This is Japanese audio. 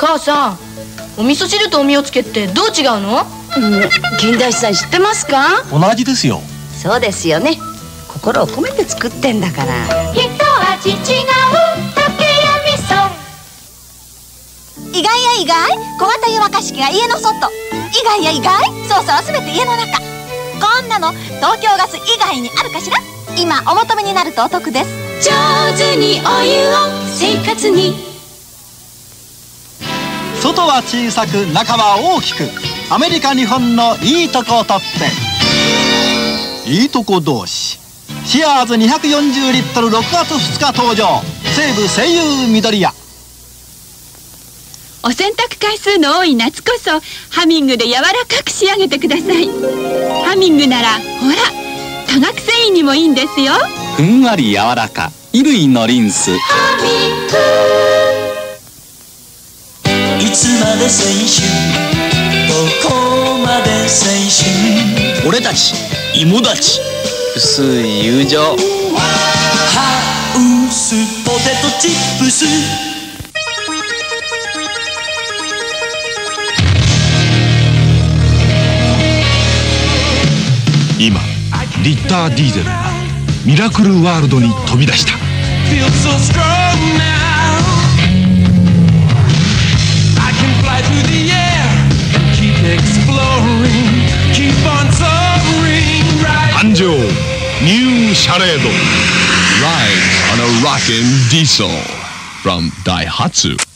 母さんお味噌汁とお味をつけってどう違うの？金田一さん知ってますか？同じですよ。そうですよね。心を込めて作ってんだから。一味違う竹や味噌。意外や意外？小型湯沸かし器が家の外。意外や意外？操作は全て家の中。こんなの東京ガス以外にあるかしら？今お求めになるとお得です。上手にお湯を生活に外は小さく中は大きくアメリカ日本のいいとこを取って。いいとこ同士。シアーズ240リットル6月2日登場。西武西友緑屋。お洗濯回数の多い夏こそハミングで柔らかく仕上げてください。ハミングならほら化学繊維にもいいんですよ。ふんわり柔らか。衣類のリンス。ハミングで青春。どこまで青春？俺たち芋たち。薄い友情。ハウスポテトチップス。今リッター・ディーゼルがミラクルワールドに飛び出した New Sharedo. Rides on a rockin' diesel from Daihatsu.